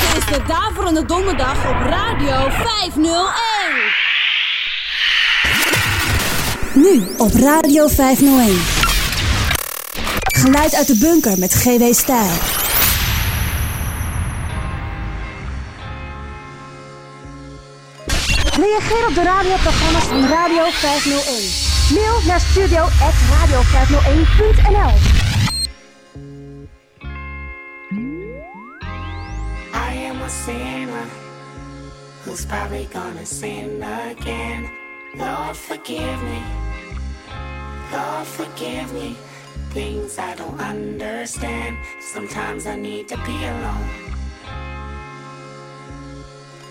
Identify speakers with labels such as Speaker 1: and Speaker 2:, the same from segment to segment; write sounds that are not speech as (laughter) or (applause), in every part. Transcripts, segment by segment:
Speaker 1: Dit is de Daverende Donderdag op Radio 501.
Speaker 2: Nu op Radio 501. Geluid uit de bunker met GW Stijl.
Speaker 3: Reageer op de radioprogramma's van Radio 501. Mail naar studio.radio501.nl
Speaker 4: sinner who's probably gonna sin again. Lord, forgive me. Lord, forgive me. Things I don't understand. Sometimes I need to be alone.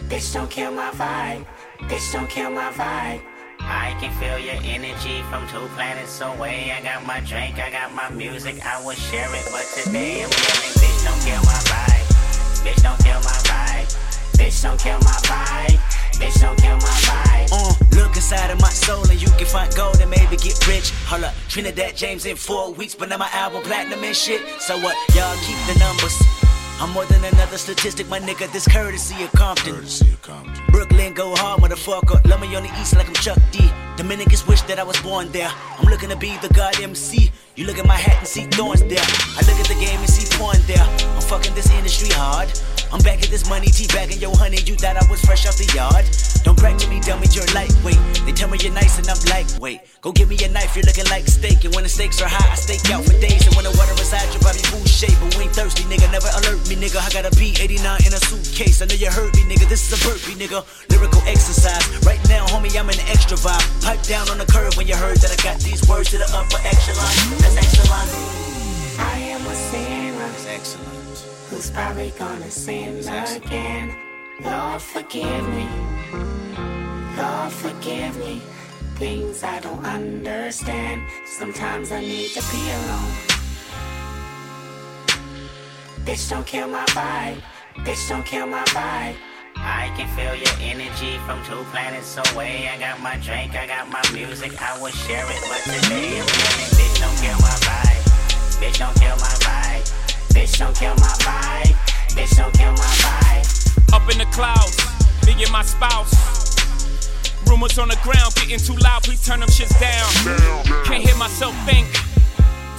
Speaker 4: Bitch, don't kill my vibe. Bitch, don't kill my vibe.
Speaker 5: I can feel your energy from two planets away. I got my drink, I got my music, I will share it. But today I'm feeling, bitch, don't kill my vibe. Bitch, don't kill my vibe. Bitch, don't kill my vibe. Bitch, don't kill my vibe.
Speaker 6: Uh, look inside of my soul and you can find gold and maybe get rich. Hold up, Trinidad James in four weeks, but now my album platinum and shit. So what? Y'all keep the numbers. I'm more than another statistic, my nigga. This courtesy of Compton.
Speaker 7: Courtesy of Compton.
Speaker 6: Brooklyn, go hard, motherfucker. Love me on the east like I'm Chuck D. Dominicans wish that I was born there. I'm looking to be the god MC. You look at my hat and see thorns there. I look at the game and see porn there. I'm fucking this industry hard. I'm back at this money, teabagging yo honey. You thought I was fresh off the yard. Don't brag to me, dummy, you're lightweight. They tell me you're nice and I'm lightweight. Go give me a knife, you're looking like steak. And when the stakes are high, I stake out for days. And when the water is hot, your body food shape. But we ain't thirsty, nigga. Never alert me, nigga. I got a B89 in a suitcase. I know you heard me, nigga. This is a burpee, nigga. Lyrical exercise. Right now, homie, I'm in the extra vibe. Pipe down on the curve when you heard that I got these words to the upper echelon. That's excellent.
Speaker 4: I am a sinner
Speaker 6: That's excellent.
Speaker 4: Who's probably gonna sin again. Lord, forgive me. Lord, forgive me. Things I don't understand. Sometimes I need to be alone. Bitch, don't kill my vibe. Bitch, don't kill my vibe.
Speaker 5: I can feel your energy from two planets away. I got my drink, I got my music, I will share it. But today I'm feeling, bitch, don't kill my vibe. Bitch, don't kill my vibe.
Speaker 4: Bitch, don't kill my vibe. Bitch, don't kill my vibe.
Speaker 8: Up in the clouds, me and my spouse. Rumors on the ground getting too loud, please turn them shits down. Can't hear myself think.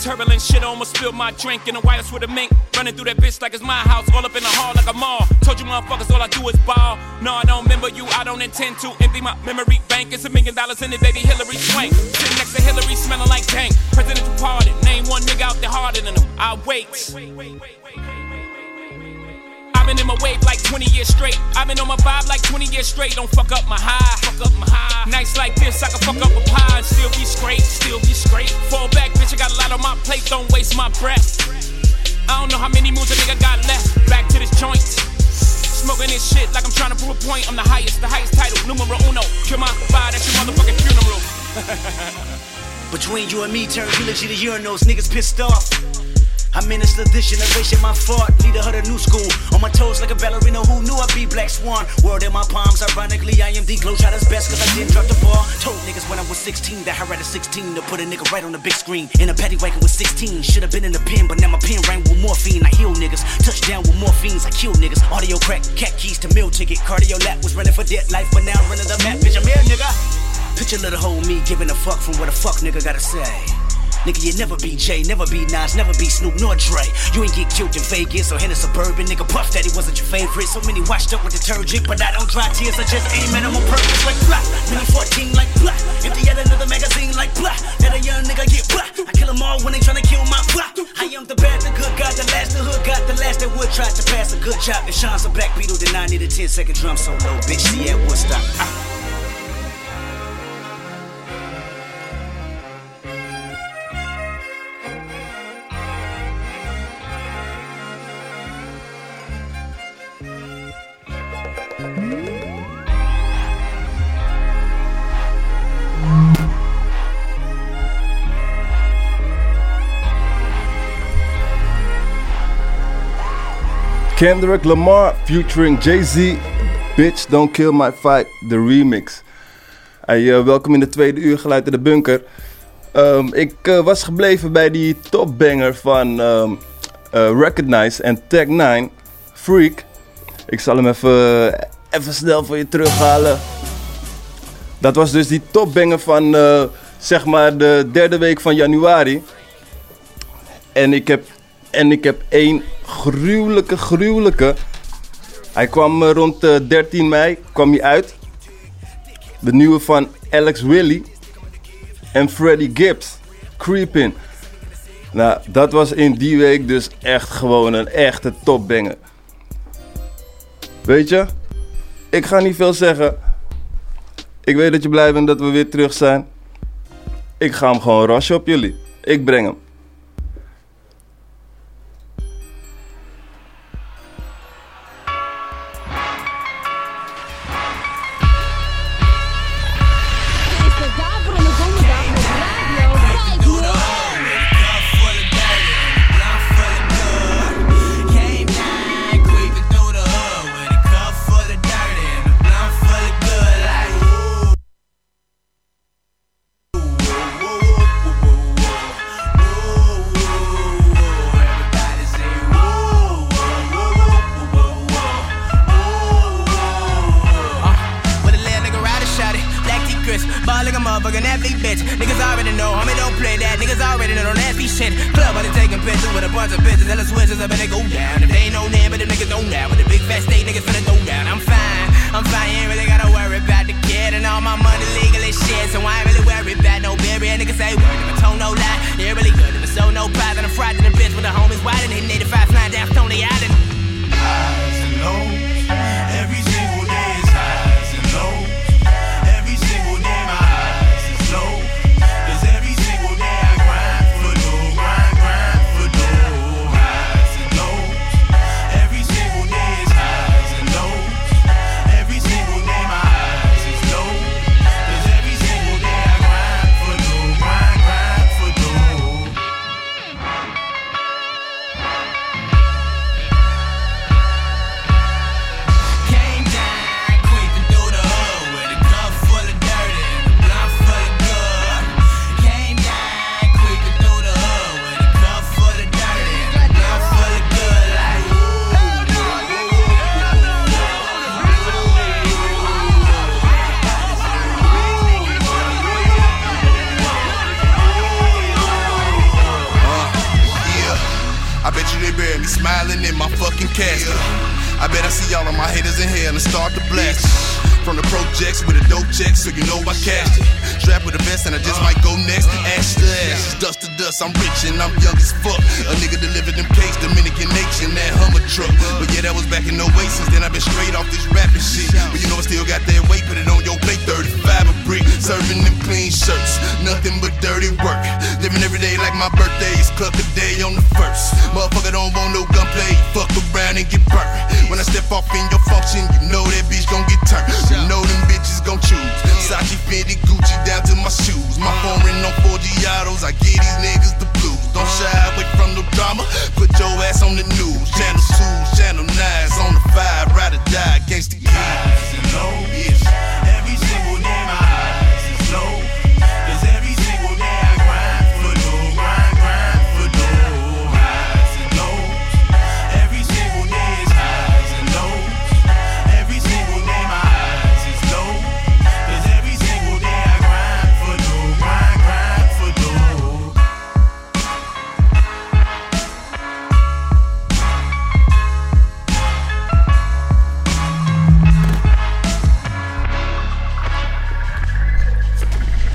Speaker 8: Turbulent shit almost spilled my drink in the wireless with a mink. Running through that bitch like it's my house, all up in the hall like a mall. Told you motherfuckers all I do is ball. No, I don't remember you, I don't intend to empty my memory bank. It's a million dollars in it, baby Hilary Swank. Sitting next to Hillary, smelling like dank. Presidential pardon, name one nigga out there harder than him. I wait. I've been in my wave like 20 years straight. I've been on my vibe like 20 years straight. Don't fuck up my high. Fuck up my high. Nights like this, I can fuck up a pie and still be straight. Still be straight. Fall back, bitch. I got a lot on my plate. Don't waste my breath. I don't know how many moves a nigga got left. Back to this joint. Smoking this shit like I'm trying to prove a point. I'm the highest, the highest title, numero uno. Kill my vibe, that's your motherfucking funeral. (laughs)
Speaker 6: Between you and me, turn eulogy to urinals, niggas pissed off. I minister this generation, my fault. Leader of the new school. On my toes like a ballerina who knew I'd be Black Swan. Word in my palms, ironically, I am the Globetrotter's best cause I didn't drop the ball. Told niggas when I was 16 that I had a 16 to put a nigga right on the big screen. In a paddy wagon with 16. Should've been in the pen, but now my pen rang with morphine. I heal niggas. Touchdown with morphines, I kill niggas. Audio crack, cat keys to meal ticket. Cardio lap was running for dead life, but now running the map. Bitch, I'm here, nigga. Picture little hoe me giving a fuck from what a fuck nigga gotta say. Nigga, you never be Jay, never be Nas, never be Snoop nor Dre. You ain't get killed in Vegas or in a suburban. Nigga, Puff Daddy wasn't your favorite. So many washed up with detergent, but I don't dry tears. I just aim at them on purpose like blah. Mini 14 like blah. Empty out another magazine like blah. Let a young nigga get blah. I kill them all when they tryna kill my blah. I am the bad, the good, got the last, the hood, got the last that would try to pass a good job. And Sean's a black beetle, then I need a 10 second drum solo. Bitch, see at Woodstock. Ah.
Speaker 9: Kendrick Lamar featuring Jay-Z. Bitch, Don't Kill My Fight, de remix. Eh, welkom in de tweede uur geluid in de bunker. Ehm, ik eh, was gebleven bij die topbanger van ehm, eh, Recognize en Tag 9, Freak. Ik zal hem even, even snel voor je terughalen. Dat was dus die topbanger van zeg maar de derde week van januari. En ik heb, en ik heb één gruwelijke, gruwelijke. Hij kwam eh, rond eh, 13 mei kwam hij uit. De nieuwe van Alex Willy en Freddie Gibbs. Creepin'. Nou, dat was in die week dus echt gewoon een echte topbanger. Weet je, ik ga niet veel zeggen. Ik weet dat je blij bent dat we weer terug zijn. Ik ga hem gewoon rushen op jullie. Ik breng hem.
Speaker 10: Me smiling in my fucking casket. I bet I see all of my haters in hell and start to blast. From the projects with a dope check, so you know I cashed it. Strapped with the vest and I just might go next. Ash to ashes, dust to dust. I'm rich and I'm young as fuck. A nigga delivered them cakes, Dominican nation, that Hummer truck. But yeah, that was back in 08, since then I've been straight off this rapping shit. But you know I still got that weight, put it on your plate, 35 a brick. Serving them clean shirts, nothing but dirty work. Living every day like my birthday is club the day on the first. Motherfucker don't want no gunplay, fuck around and get burnt. When I step off in your function, you know that bitch gon' get turned. You know them bitches gon' choose. Sachi, Fendi, Gucci down to my shoes. My phone ring on 4 Giottos, I get these niggas the blues. Don't shy away from no drama, put your ass on the news. Channel 2, Channel 9's on the 5, ride or die against the
Speaker 11: highs and. Every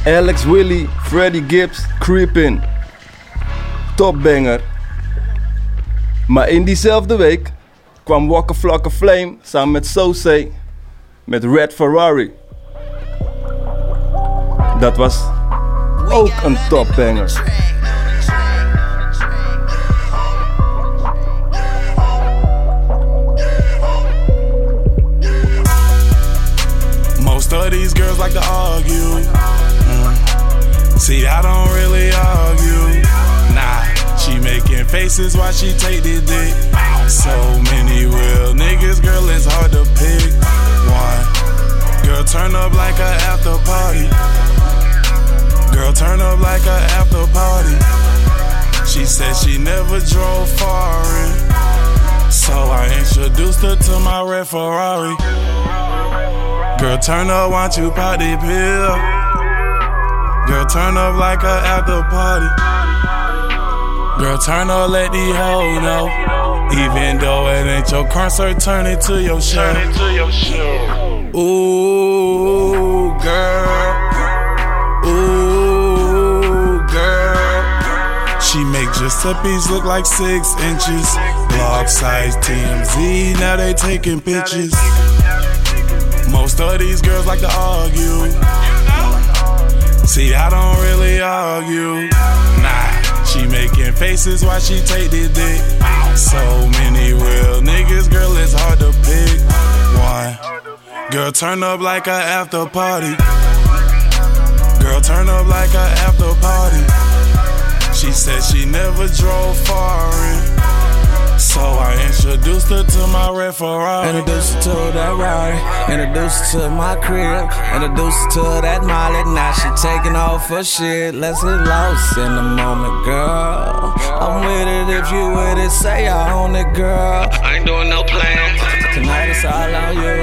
Speaker 9: Alex Willy, Freddie Gibbs, Creepin'. Topbanger. Maar in diezelfde week kwam Walker Flock Flame samen met Sose met Red Ferrari. Dat was ook een topbanger.
Speaker 11: Most of these girls like to argue. I don't really argue. Nah, she making faces while she take the dick. So many real niggas, girl, it's hard to pick one. Girl, turn up like a after party. Girl, turn up like a after party. She said she never drove far So I introduced her to my red Ferrari. Girl, turn up, want you the pill. Girl, turn up like a after party. Girl, turn up, let the hoe know. Even though it ain't your concert, turn it to your show. Ooh, girl. Ooh, girl. She make Giuseppe's look like six inches. Blog size TMZ, now they taking pictures. Most of these girls like to argue. See, I don't really argue. Nah, she making faces while she take the dick. So many real niggas, girl, it's hard to pick one. Girl, turn up like a after party. Girl, turn up like a after party. She said she never drove foreign. So I introduced her to my red Ferrari.
Speaker 12: Introduced her to that Rari. Introduced her to my crib. Introduced her to that Molly. Now she taking off her shit. Let's get lost in the moment, girl. I'm with it if you with it. Say I own it, girl.
Speaker 13: I ain't doing no plan.
Speaker 12: Tonight it's all on you.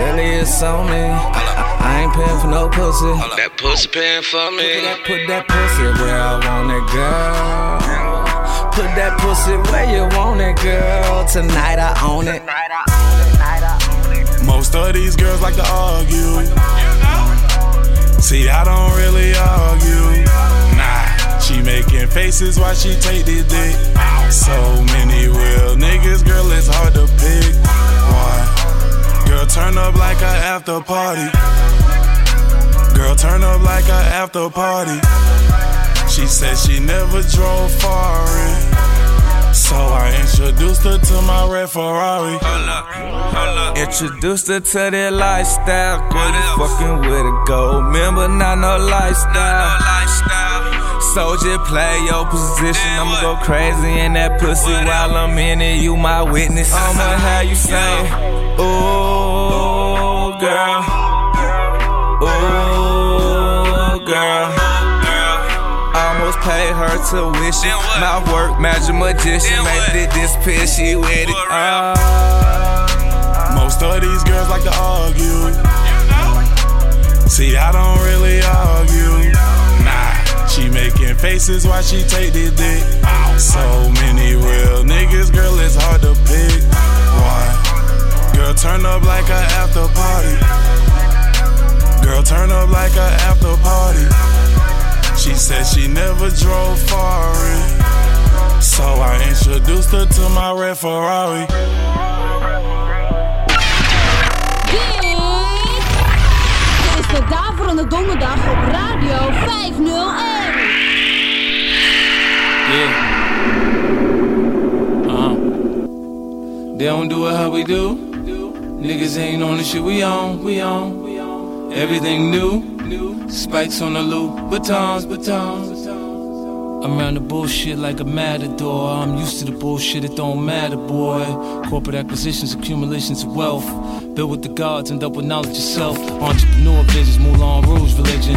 Speaker 12: Really, it's on me. I ain't paying for no pussy.
Speaker 13: That pussy paying for me.
Speaker 12: Put that pussy where I want it, girl. Put that pussy where you want it, girl. Tonight I own it.
Speaker 11: Most of these girls like to argue. See, I don't really argue. Nah, she making faces while she take the dick. So many real niggas, girl, it's hard to pick one. Girl, turn up like a after party. Girl, turn up like a after party. She said she never drove foreign. So I introduced her to my red Ferrari.
Speaker 12: Introduced her to that lifestyle. As fucking with a gold member, not no lifestyle. lifestyle Soldier, play your position. I'ma go crazy in that pussy while I'm in it. You my witness. I'ma have you say, Ooh, girl. Her tuition. Mouth work, magic magician. Made it this piss, she with it. Ah.
Speaker 11: Most of these girls like to argue. See, I don't really argue. Nah, she making faces while she take the dick. So many real niggas, girl, it's hard to pick one. Girl, turn up like a after party. Girl, turn up like a after party. She said she never drove foreign. So I introduced her to my red Ferrari.
Speaker 1: Dit is de Daverende Donderdag op Radio 501.
Speaker 14: Yeah. Uh huh. They don't do it how we do. Niggas ain't on the shit we on, we on. Everything new. Spikes on the loop, batons, batons. I'm around the bullshit like a matador. I'm used to the bullshit, it don't matter, boy. Corporate acquisitions, accumulations of wealth. Built with the gods and up with knowledge yourself. Entrepreneur visions, Moulin Rouge religion.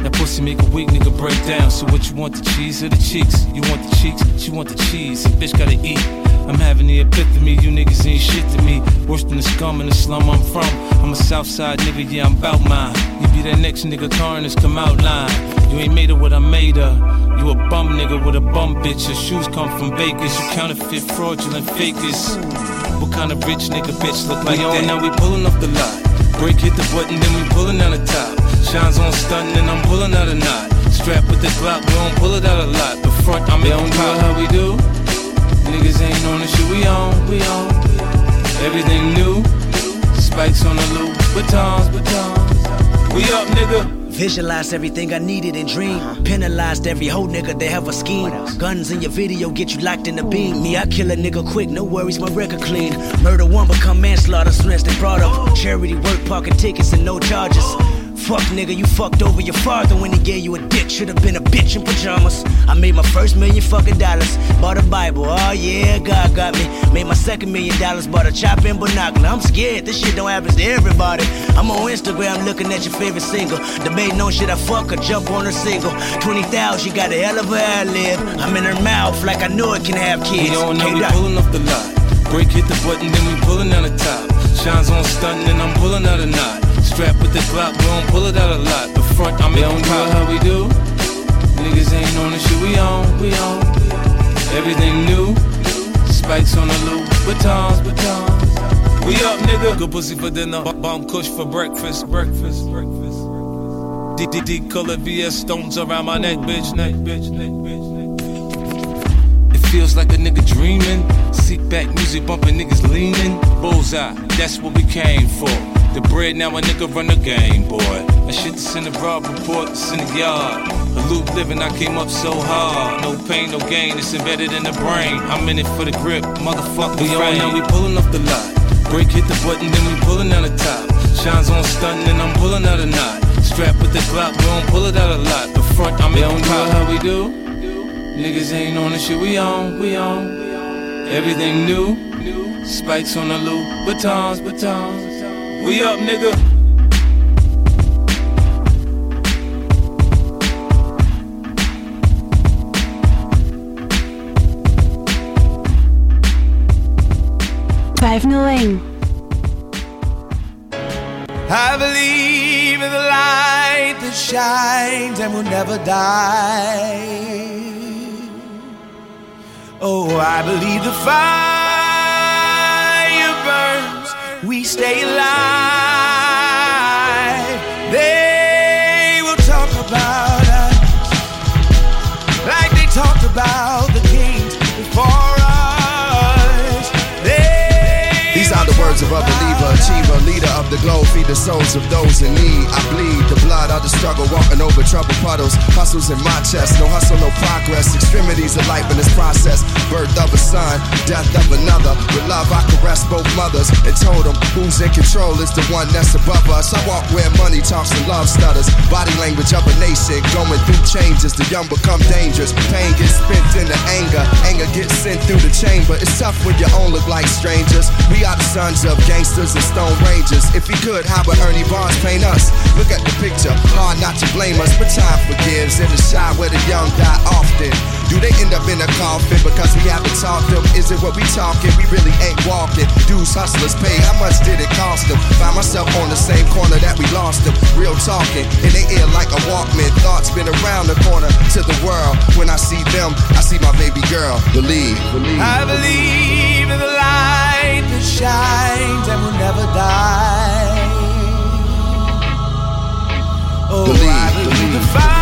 Speaker 14: That pussy make a weak nigga break down. So what you want, the cheese or the cheeks? You want the cheeks, she want the cheese. Bitch gotta eat. I'm having the epiphany, you niggas ain't shit to me. Worse than the scum in the slum I'm from. I'm a Southside nigga, yeah, I'm bout mine. Be that next nigga, Carnage, come out line. You ain't made of what I made of. You a bum nigga with a bum bitch. Your shoes come from Vegas. You counterfeit, fraudulent, fakers. What kind of rich nigga bitch look like that? Now we pulling up the lot. Break hit the button, then we pulling out the top. Shines on stunting, and I'm pulling out a knot. Strap with the Glock, we don't pull it out a lot. The front, I'm in on how we do. Niggas ain't on the shit we on, we on. Everything new. Spikes on the loop, batons, batons. We up, nigga.
Speaker 6: Visualized everything I needed and dreamed. Penalized every whole nigga they have a scheme. Guns in your video get you locked in the beam. Me, I kill a nigga quick, no worries, my record clean. Murder one become manslaughter, stress they brought up. Charity work, parking tickets and no charges. Fuck nigga, you fucked over your father when he gave you a dick. Should've been a bitch in pajamas. I made my first million fucking dollars. Bought a Bible, oh yeah, God got me. Made my second million dollars, bought a chop and binocular. I'm scared, this shit don't happen to everybody. I'm on Instagram looking at your favorite single. Debating on shit I fuck or jump on her single. 20,000, she got a hell of a ad lib. I'm in her mouth like I know it can have kids.
Speaker 14: We on now,
Speaker 6: Can't
Speaker 14: we pulling up the lot. Break hit the button, then we pulling out the top. Shines on stunting, and I'm pulling out a knot. Strap with the Glock, we don't pull it out a lot. The front, I'm in do do it how we do. Niggas ain't on the shit we on, we on. Everything new. Spikes on the loop, batons, batons. We up, nigga. Good pussy for dinner, bomb kush for breakfast, breakfast, breakfast. DDD color VS stones around my neck, bitch, neck, bitch, neck, bitch. It feels like a nigga dreaming. Seat back, music bumping, niggas leaning. Bullseye, that's what we came for. The bread, now a nigga run the game, boy. That shit that's in the broad report, it's in the yard. A loop living, I came up so hard. No pain, no gain, it's embedded in the brain. I'm in it for the grip, motherfucker. We on now, we pulling up the lot. Break hit the button, then we pulling out the top. Shines on stunting, and I'm pulling out a knot. Strap with the Glock, we don't pull it out a lot. The front, I'm in on top. how we do. Niggas ain't on the shit we on, we on. Everything new. Spikes on the loop, batons, batons. We up, nigga.
Speaker 7: I believe in the light that shines and will never die. Oh, I believe the fire burns, we stay alive. They will talk about us like they talked about the kings before us. They
Speaker 15: These are the words of a believer, achiever, leader of the globe, feed the souls of those in need. I bleed the blood of the struggle, walking over troubled puddles. Hustles in my chest, no hustle, no progress. Extremities of life in this process. Birth of a son, death of another. With love, I caress both mothers and told them who's in control is the one that's above us. I walk where money talks and love stutters. Body language of a nation, going through changes. The young become dangerous. Pain gets spent into anger, anger gets sent through the chamber. It's tough when your own look like strangers. We are the sons of gangsters and stone rangers. If he could, how would Ernie Barnes paint us? Look at the picture, hard not to blame us, but time forgives. In the shot where the young die often. Do they end up in a coffin because we haven't talked them? Is it what we talking? We really ain't walking. Dudes, hustlers pay. How much did it cost them? Find myself on the same corner that we lost them. Real talking in the ear like a Walkman. Thoughts been around the corner to the world. When I see them, I see my baby girl. Believe, believe.
Speaker 7: I believe shines and will never die. Oh, I believe the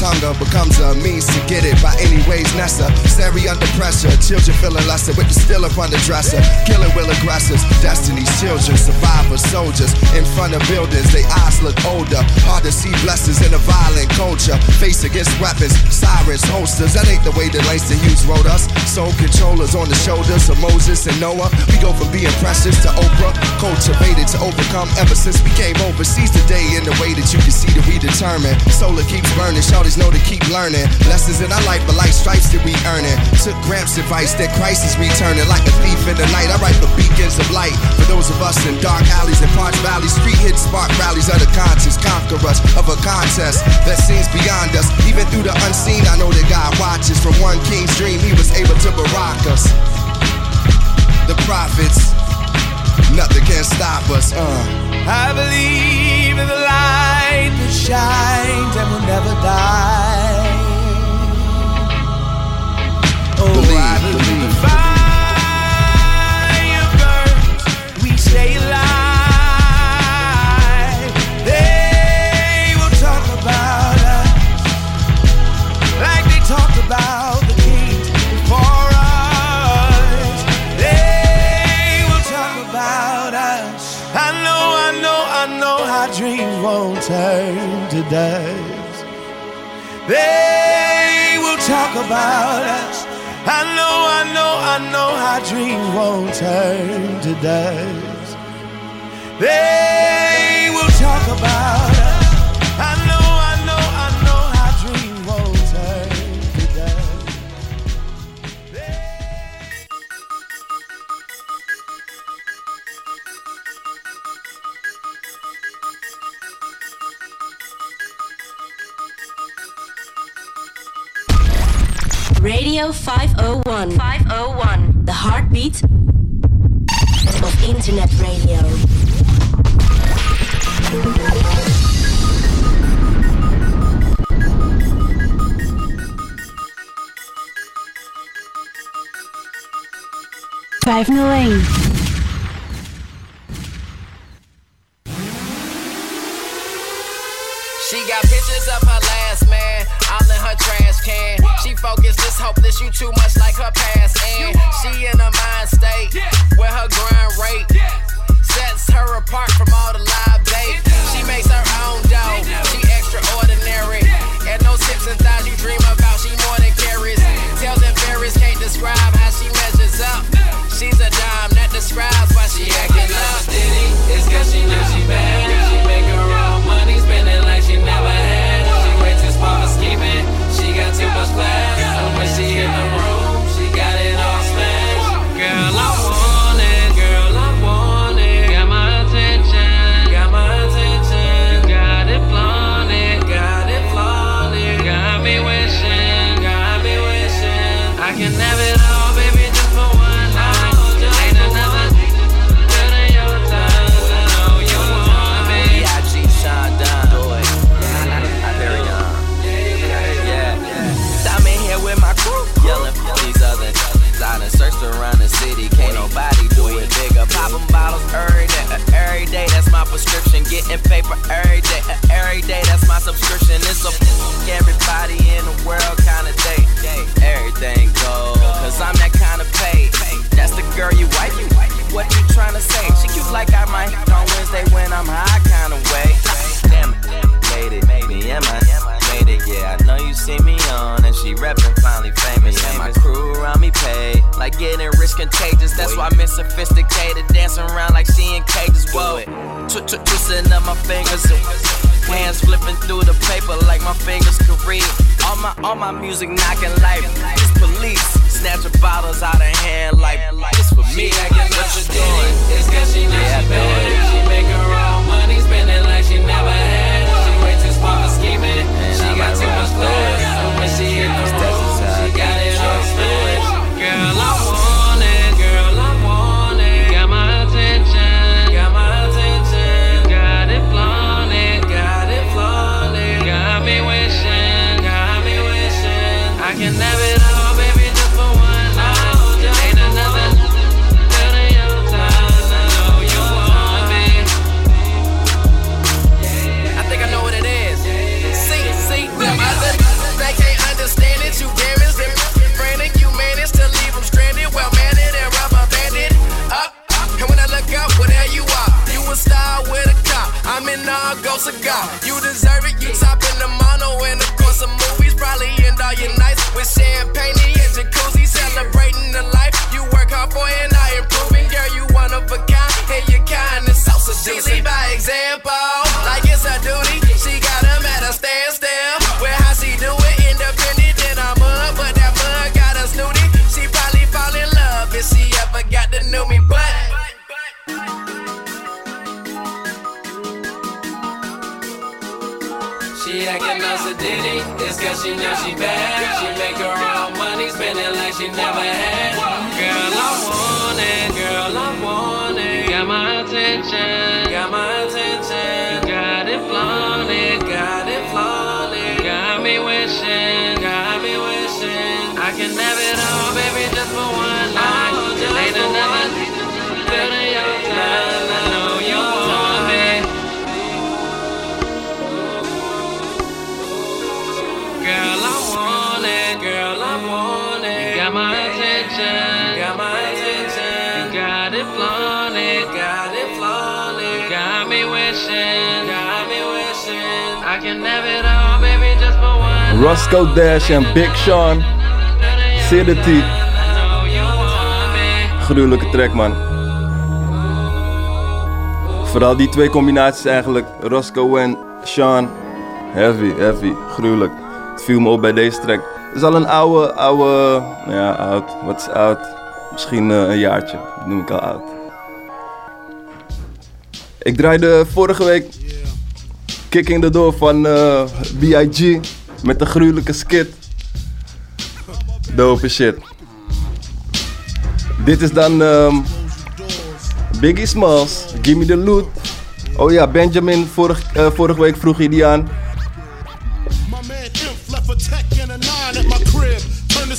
Speaker 7: The
Speaker 15: youngest hunger becomes a means to get it by any ways necessary under pressure. Children feeling lesser with the still up on the dresser. Killing will aggressors. Destiny's children, survivors, soldiers. In front of buildings, their eyes look older. Hard to see blessings in a violent culture. Face against weapons, sirens, holsters. That ain't the way that Langston Hughes wrote us. Soul controllers on the shoulders of Moses and Noah. We go from being precious to Oprah. Cultivated to overcome ever since we came overseas today in the way that you can see that we determined. Solar keeps burning, shorties know to keep learning. Lessons in our life, but like stripes that we earning. Took Gramps' advice that Christ is returning like a thief in the night. I write for beacons of light for those of us in dark alleys and parched valleys. Street hits spark rallies of the conscious, conquer us of a contest that seems beyond us. Even through the unseen, I know that God watches. From one king's dream, he was able to barack us. The prophets, nothing can stop us. Uh.
Speaker 7: I believe in the light that shines turn. They will talk about us. I know, I know, I know how dreams won't turn to dust. They will talk about us.
Speaker 16: Radio 501. 501. The heartbeat of internet radio.
Speaker 2: Five oh no.
Speaker 17: She got pictures of her last man, all in her trash can. She focused, it's hopeless. You too much like her past. And she in a mind state yeah. where her grind rate yeah. sets her apart from all the live bait. She makes her own dough.
Speaker 14: Cash
Speaker 17: Big Sean.
Speaker 9: Sedity. Gruwelijke track, man. Vooral die twee combinaties eigenlijk. Roscoe en Sean. Heavy, heavy. Gruwelijk. Het viel me op bij deze track. Het is al een oude, oude... Nou ja, oud. Wat is oud? Misschien eh, een jaartje. Dat noem ik al oud. Ik draaide vorige week Kicking the Door van eh, B.I.G. Met de gruwelijke skit. Dope shit. Dit is dan um, Biggie Smalls, Gimme the Loot. Oh ja, Benjamin, vorig, uh, vorige week vroeg je die aan.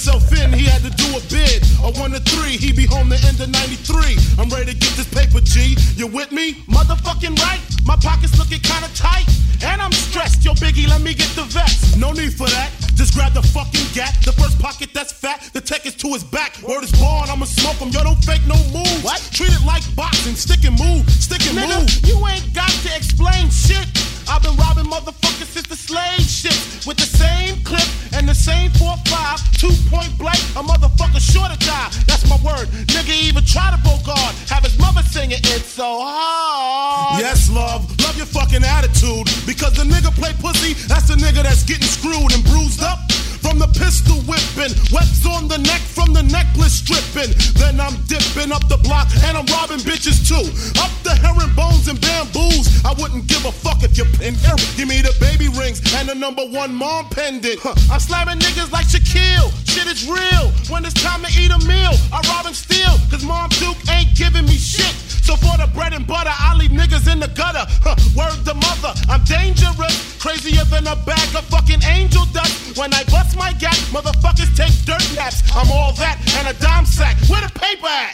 Speaker 18: himself in, he had to do a bid. A one to three, he be home the end of 93. I'm ready to get this paper, G. You with me? Motherfucking right? My pockets looking kinda tight. And I'm stressed. Yo, Biggie, let me get the vest. No need for that. Just grab the fucking gat. The first pocket that's fat. The tech is to his back. Word is born, I'ma smoke him. Yo, don't fake no moves. What? Treat it like boxing. Stick and move. Stick and
Speaker 19: Nigga,
Speaker 18: move.
Speaker 19: you ain't got to explain shit. I've been robbing motherfuckers since the slave ship with the same clip and the same 4-5, two point blank. A motherfucker sure to die. That's my word. Nigga even try to bogard. Have his mother singing it so hard.
Speaker 18: Yes, love. Love your fucking attitude. Because the nigga play pussy, that's the nigga that's getting screwed and bruised up. From the pistol whipping, webs on the neck from the necklace stripping. Then I'm dipping up the block and I'm robbing bitches too. Up the herringbones and bamboos. I wouldn't give a fuck if you're in here. Give me the baby rings and the number one mom pendant. Huh.
Speaker 19: I'm slamming niggas like Shaquille. Shit is real. When it's time to eat a meal, I rob and steal. Cause Mom Duke ain't giving me shit. So for the bread and butter, I leave niggas in the gutter. Huh. Word to mother, I'm dangerous. Crazier than a bag of fucking angel dust. When I bust my gap, motherfuckers take dirt naps. I'm all that and a dime sack. Where the paper at?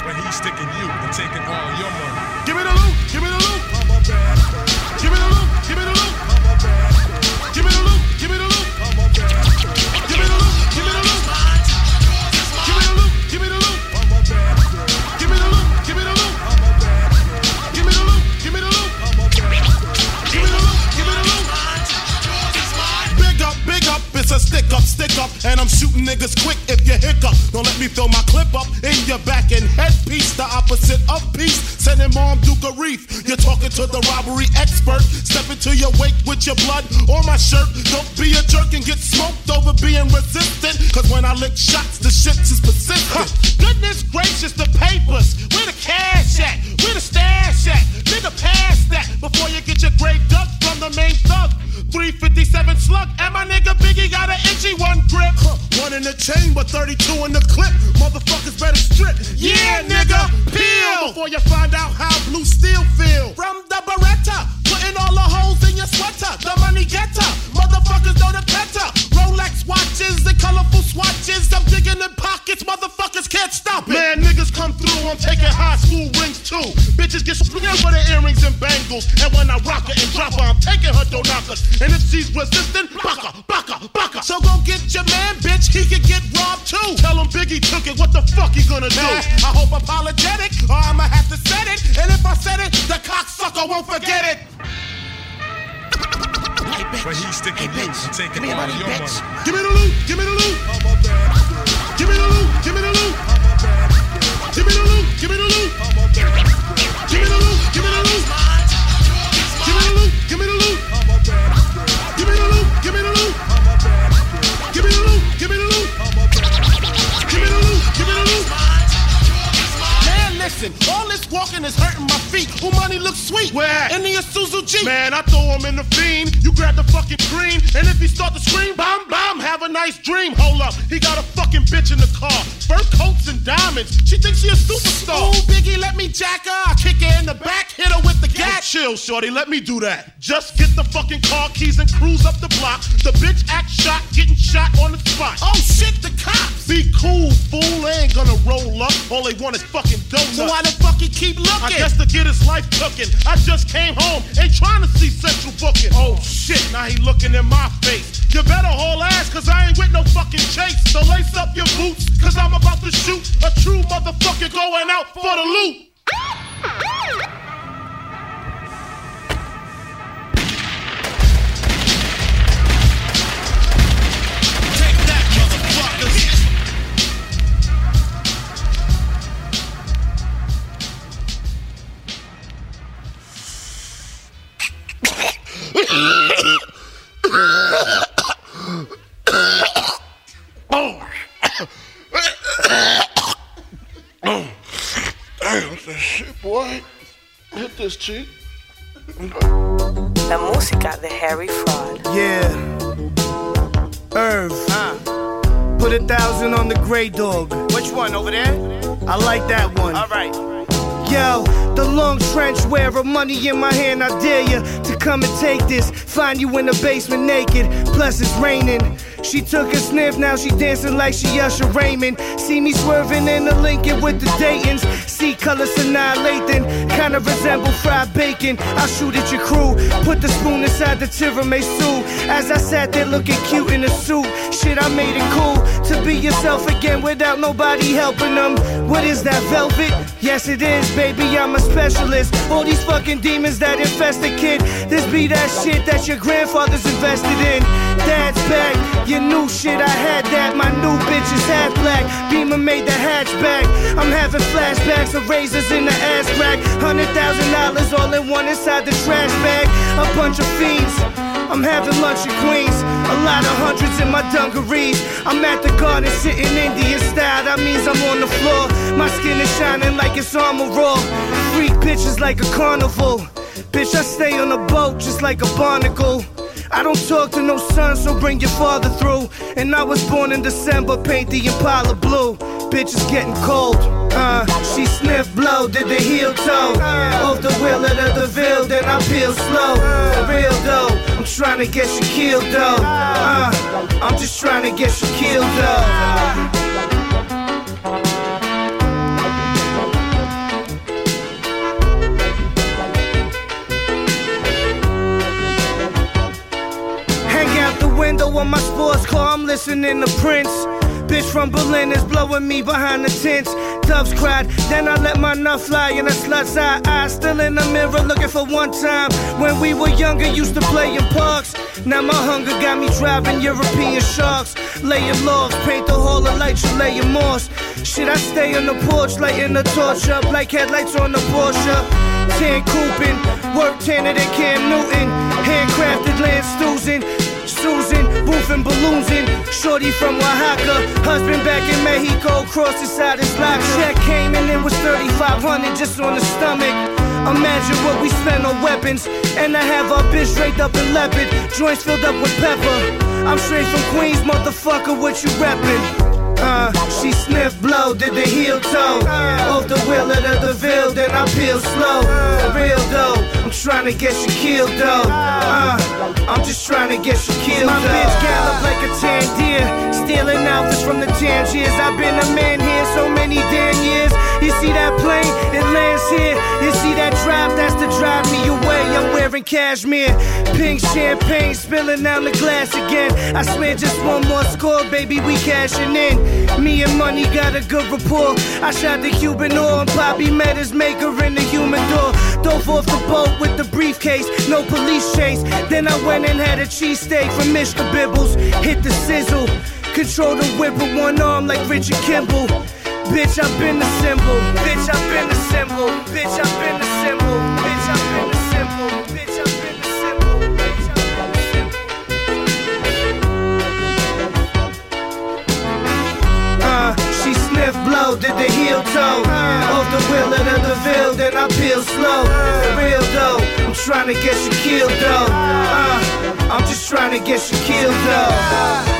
Speaker 11: But he's sticking you and taking all your money.
Speaker 18: Give me the loot, give me the loot. It's a stick up, stick up, and I'm shooting niggas quick if you hiccup. Don't let me throw my clip up in your back and headpiece, the opposite of peace. Send Sending mom Duke a reef. You're talking to the robbery expert. Step into your wake with your blood or my shirt. Don't be a jerk and get smoked over being resistant. Cause when I lick shots, the shit is persistent.
Speaker 19: Goodness gracious, the papers. Where the cash at? Where the stash at? Nigga, pass that before you get your grave dug from the main thug. 357 slug, and my nigga Biggie got an itchy one grip.
Speaker 18: One in the chain, but 32 in the clip. Motherfuckers better strip.
Speaker 19: Yeah, nigga, peel
Speaker 18: Before you find out how blue steel feel.
Speaker 19: from the Beretta. Putting all the holes in your sweater. The money getter. Motherfuckers know the better. Rolex watches and colorful swatches. I'm digging in pockets. Motherfuckers can't stop it.
Speaker 18: Man, niggas come through, I'm taking high school rings too. Bitches get screwed for the earrings and bangles. And when I rock her and drop her, I'm taking her donakas. And if she's resistant, baka, baka, baka.
Speaker 19: So go get your man, bitch. He could get robbed too.
Speaker 18: Tell him Biggie took it, what the fuck he gonna do?
Speaker 19: I hope apologetic, or I'ma have to set it. And if I said it, the cocksucker won't forget it.
Speaker 11: But he's sticking you and taking
Speaker 19: Give me
Speaker 11: all
Speaker 19: money,
Speaker 11: your
Speaker 19: bitch.
Speaker 11: money.
Speaker 18: Give me the loot, give me the loot. Give me the loot, give me the loot.
Speaker 19: In the
Speaker 18: fiend. You grab the fucking cream, and if he start to scream, bam, bam, have a nice dream. Hold up, he got a fucking bitch in the car. Fur coats and diamonds. She thinks she a superstar.
Speaker 19: Ooh, Biggie, let me jack her. I kick her in the back, hit her with the gat.
Speaker 18: chill, shorty, let me do that. Just get the fucking car keys and cruise up the block. The bitch act shot, getting shot on the spot.
Speaker 19: Oh shit, the cops.
Speaker 18: Be cool, fool. They ain't gonna roll up. All they want is fucking donuts.
Speaker 19: So why the fuck he keep looking?
Speaker 18: I guess to get his life cooking. I just came home, ain't trying to see Central booking. Oh shit, now he looking in my face. You better haul ass, cause I ain't with no fucking chase. So lace up your boots, cause I'm about to shoot a true motherfucker going out for the loot. Motherfuckers.
Speaker 10: Damn, what's that shit, boy? Hit this cheek.
Speaker 20: La música de Harry Fraud.
Speaker 21: Yeah. Irv.
Speaker 20: Put a thousand on the gray dog.
Speaker 19: Which one over there?
Speaker 20: I like that one.
Speaker 19: All right.
Speaker 20: Yo, the long trench wearer, money in my hand, I dare you to come and take this. Find you in the basement naked, plus it's raining. She took a sniff, now she dancing like she Usher Raymond. See me swerving in the Lincoln with the Daytons. See colors annihilating, kinda resemble fried bacon. I'll shoot at your crew, put the spoon inside the tiramisu. As I sat there looking cute in a suit, shit, I made it cool to be yourself again without nobody helping them. What is that velvet? Yes, it is, baby. I'm a specialist. All these fucking demons that infest a kid. This be that shit that your grandfather's invested in. Dad's back, your new shit. I had that. My new bitch is half black. Beamer made the hatchback. I'm having flashbacks of razors in the ass crack. Hundred thousand dollars all in one inside the trash bag. A bunch of fiends. I'm having lunch at Queens. A lot of hundreds in my dungarees. I'm at the garden sitting Indian style. That means I'm on the floor. My skin is shining like it's armor raw. Freak bitches like a carnival. Bitch, I stay on a boat just like a barnacle. I don't talk to no son, so bring your father through. And I was born in December, paint the Impala blue. Bitch is getting cold. Uh, she sniff blow, did the heel toe. Off the wheel of the DeVille, then I peel slow. For real though, trying to get you killed though. Uh, I'm just trying to get you killed though. Hang out the window on my sports car, I'm listening to Prince. Bitch from Berlin is blowing me behind the tents. Doves cried, then I let my nut fly in a slut's eye. I still in the mirror looking for one time. When we were younger, used to play in parks. Now my hunger got me driving European sharks. Laying logs, paint the hall of light, you laying moss. Shit, I stay on the porch, lighting the torch up like headlights on the Porsche. Tan cooping, work tanner than Cam Newton. Handcrafted land stoozing. Susan, roofing balloons in. Shorty from Oaxaca, husband back in Mexico, crossed inside his lock. Check came and it was 3,500 just on the stomach. Imagine what we spend on weapons. And I have our bitch draped up in leopard, joints filled up with pepper. I'm straight from Queens, motherfucker, what you reppin'? Uh, she sniff blow, did the heel toe. Off the wheel of the DeVille, then I peel slow. For real though, I'm trying to get you killed though. Uh, I'm just trying to get you killed My bitch gallop like a tan deer. Stealing outfits from the Tangiers. I've been a man here so many damn years. You see that plane? It lands here. You see that drive? That's to drive me away. I'm wearing cashmere. Pink champagne spilling down the glass again. I swear just one more score, baby, we cashing in. Me and money got a good rapport. I shot the Cuban oil and Poppy met his maker in the humidor. Dove off the boat with the briefcase, no police chase. Then I went and had a cheesesteak from Mishka Bibbles. Hit the sizzle. Control the whip with one arm like Richard Kimball. Bitch, I've been the symbol. Bitch, I've been the symbol. Bitch, I've been the sniff did the heel toe. Off the wheel of the DeVille, then I peel slow. Real though, I'm trying to get you killed though. Uh, I'm just trying to get you killed though.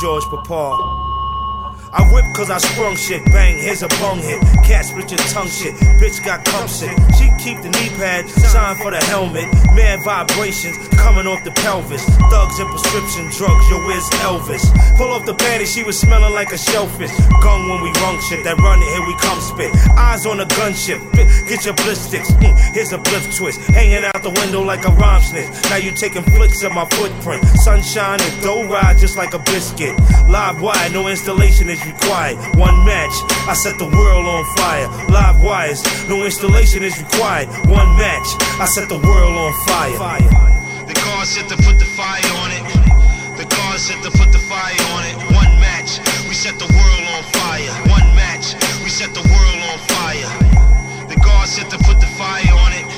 Speaker 21: George Papa. I whip cause I sprung shit, bang, here's a bung hit. Cat split your tongue shit, bitch got cum shit. She keep the knee pad, sign for the helmet. Mad vibrations coming off the pelvis. Thugs and prescription drugs, yo, where's Elvis? Pull off the panty, she was smelling like a shellfish. Gun when we rung shit, that run it, here we come spit. Eyes on the gunship, get your bliss sticks. Mm, here's a bliff twist, hanging out the window like a rhyme snitch. Now you taking flicks of my footprint. Sunshine and dough ride just like a biscuit. Live wire, no installation is required. One match, I set the world on fire. Live wires, no installation is required. One match, I set the world on fire.
Speaker 22: The guard said to put the fire on it. The guard said to put the fire on it. One match, we set the world on fire. One match, we set the world on fire. The guard said to put the fire on it.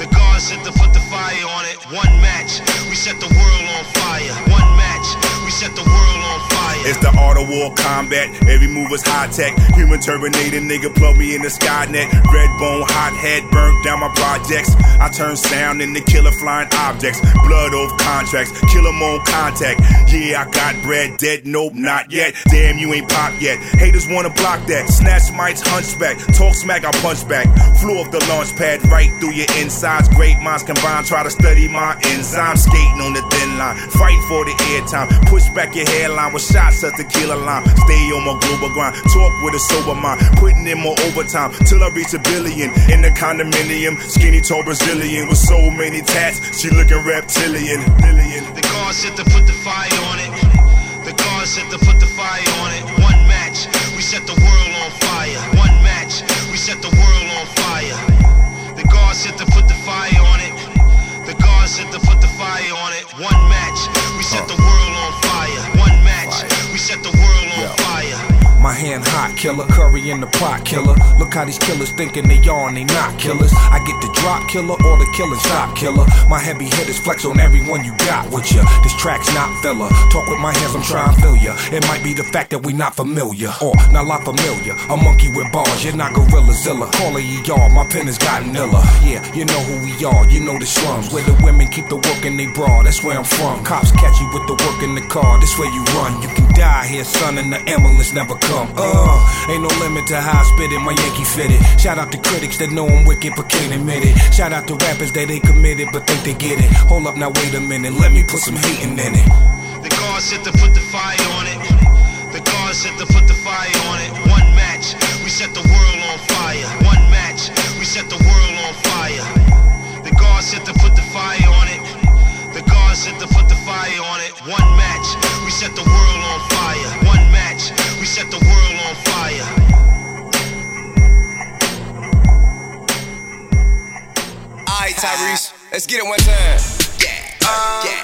Speaker 22: The guard said to put the fire on it. One match, we set the world on fire. One match, we set the world on fire.
Speaker 10: It's the
Speaker 23: art of war combat. Every move is high tech. Human Terminator nigga plug me in the Skynet. Red bone, hot head, burnt down my projects. I turn sound into killer flying objects. Blood over contracts, kill 'em on contact. Yeah, I got bread, dead, nope, not yet. Damn, you ain't pop yet. Haters wanna block that. Snatch mics, hunchback. Talk smack, I punch back. Flew off the launch pad right through your insides. Great minds combined, try to study my enzymes. Skating on the thin line, fighting for the airtime. Push back your hairline with shots of tequila lime. Stay on my global grind, talk with a sober mind. Putting in more overtime till I reach a billion. In the condominium, skinny tall Brazilian with so many tats, she looking reptilian. Billion.
Speaker 22: The guard said to put the fire on it. The guard said to put the fire on it. One match, we set the world on fire. One match, we set the world on fire. The guard said to put the fire on it. The guard said to put the fire on it. One match, we set the world on fire. Set the world on fire.
Speaker 24: My hand hot, killer. Curry in the pot, killer. Look how these killers thinking they are and they not killers. I get the drop killer or the killing stop killer. My heavy hitters flex on everyone you got with ya. This track's not filler. Talk with my hands, I'm trying to ya. It might be the fact that we not familiar or not a lot familiar. A monkey with bars, you're not gorilla zilla. Call it y'all, my pen has gotten iller. Yeah, you know who we are, you know the slums. Where the women keep the work in they bra, that's where I'm from. Cops catch you with the work in the car, this where you run. You can die here, son, and the ambulance never come. Uh, ain't no limit to how I spit it, my Yankee fitted. Shout out to critics that know I'm wicked but can't admit it. Shout out to rappers that ain't committed but think they get it. Hold up, now wait a minute, let me put some hating in it.
Speaker 22: The guard said to put the fire on it. The guard said to put the fire on it. One match, we set the world on fire. One match, we set the world on fire. The guard said to put the fire on it. The guard said to put the fire on it. One match, we set the world on fire. One match, we set the world on fire.
Speaker 25: Alright, Tyrese, let's get it one time. Yeah, uh, yeah,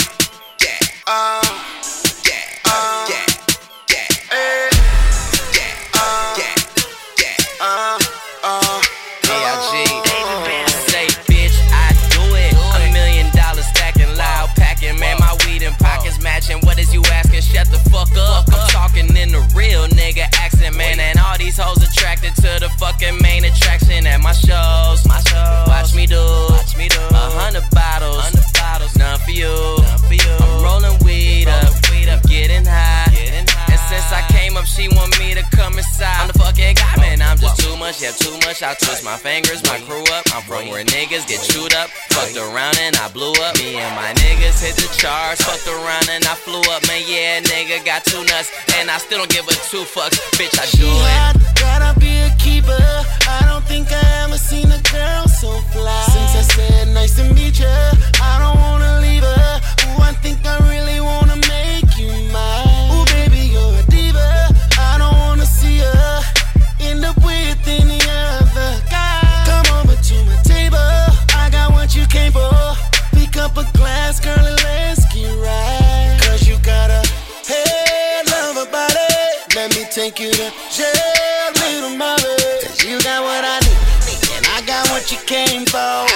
Speaker 25: yeah, uh,
Speaker 26: fucking up, she want me to come inside. I'm the fucking guy, man. I'm just too much. Yeah, too much. I twist my fingers. My crew up. I'm from where niggas get chewed up. Fucked around and I blew up. Me and my niggas hit the charts. Fucked around and I flew up. Man, yeah, nigga got two nuts. And I still don't give a two fucks. Bitch, I do it.
Speaker 27: gotta be a keeper. I don't think I ever seen a girl so fly. Since I said nice to meet ya, I don't wanna leave her. Ooh, I think I really Take you the jail, little mother. Cause you got what I need. And I got what you came for.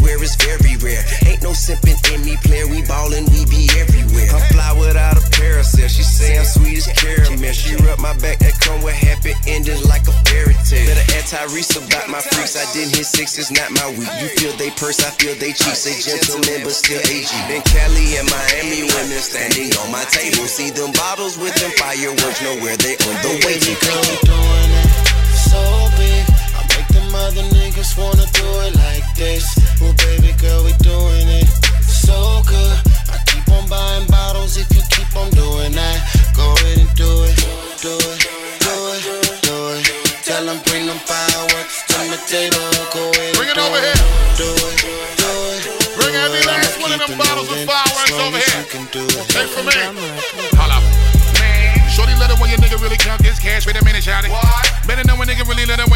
Speaker 15: Where it's very rare. Ain't no simping in me, player. We ballin', we be everywhere. I'm fly without a parasail. She say I'm sweet as caramel. She rub my back, that come with happy endings like a fairy tale. Better ask Tyrese about my freaks. I didn't hit six, it's not my week. You feel they purse, I feel they cheap. Say gentlemen, but still AG. In Cali and Miami, women standing on my table. See them bottles with them fireworks, know where they on the way to
Speaker 27: it so big other niggas wanna do it like this. Well, baby girl, we doing it so good. I keep on buying bottles if you keep on doing that. Go ahead and do it,
Speaker 28: do it, do it, do it. Tell them bring them fireworks to my table. Go ahead bring it over it, here. Do it, do it. Bring every last one of them bottles of fireworks over here. Take from me. Holla. Shorty let it when your nigga really count this cash. Wait a minute, shout it. Better know when nigga really let it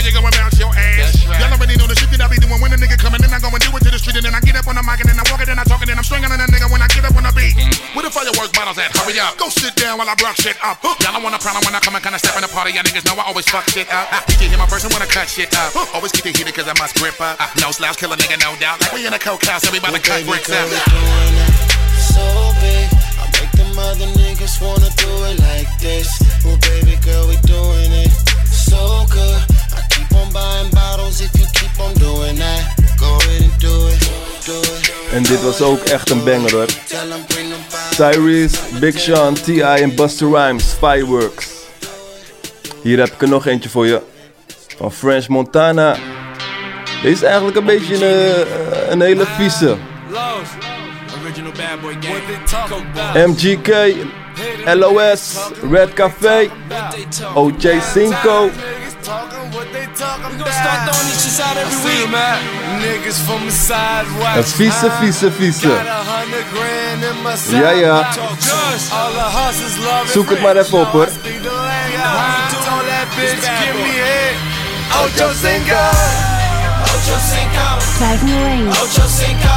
Speaker 28: stringing on a nigga when I get up on the beat. Where the fireworks bottles at? Hurry up. Go sit down while I rock shit up. Y'all don't want a problem when I come and kinda step in the party. Y'all niggas know I always fuck shit up. You can hear my verse and wanna cut shit up. Always keep it heated cause I must grip up. Uh, no slouch, kill a nigga, no doubt. Like we in a coke house, everybody cut bricks out.
Speaker 27: so big. I make them other niggas wanna do it like this. Well, baby girl, we doing it so good. I keep on buying bottles if you keep on doing that.
Speaker 9: En dit was ook echt een banger hoor. Tyrese, Big Sean, T.I. en Buster Rhymes, Fireworks. Hier heb ik er nog eentje voor je. Van French Montana. Deze is eigenlijk een beetje een, eh, een hele vieze. MGK, LOS, Red Café, OJ Cinco.
Speaker 14: Start throwing these shits out every week, man. Niggas from the side watch.
Speaker 9: Een vieze, vieze, vieze.
Speaker 14: Got a hundred grand in my side
Speaker 9: Ja, ja.
Speaker 14: pocket. All the hustlers love it.
Speaker 9: Zoek het maar even op hoor.
Speaker 14: Told that bitch, give me head. Ocho Cinco. Ocho Cinco.
Speaker 1: 501.
Speaker 14: Ocho Cinco.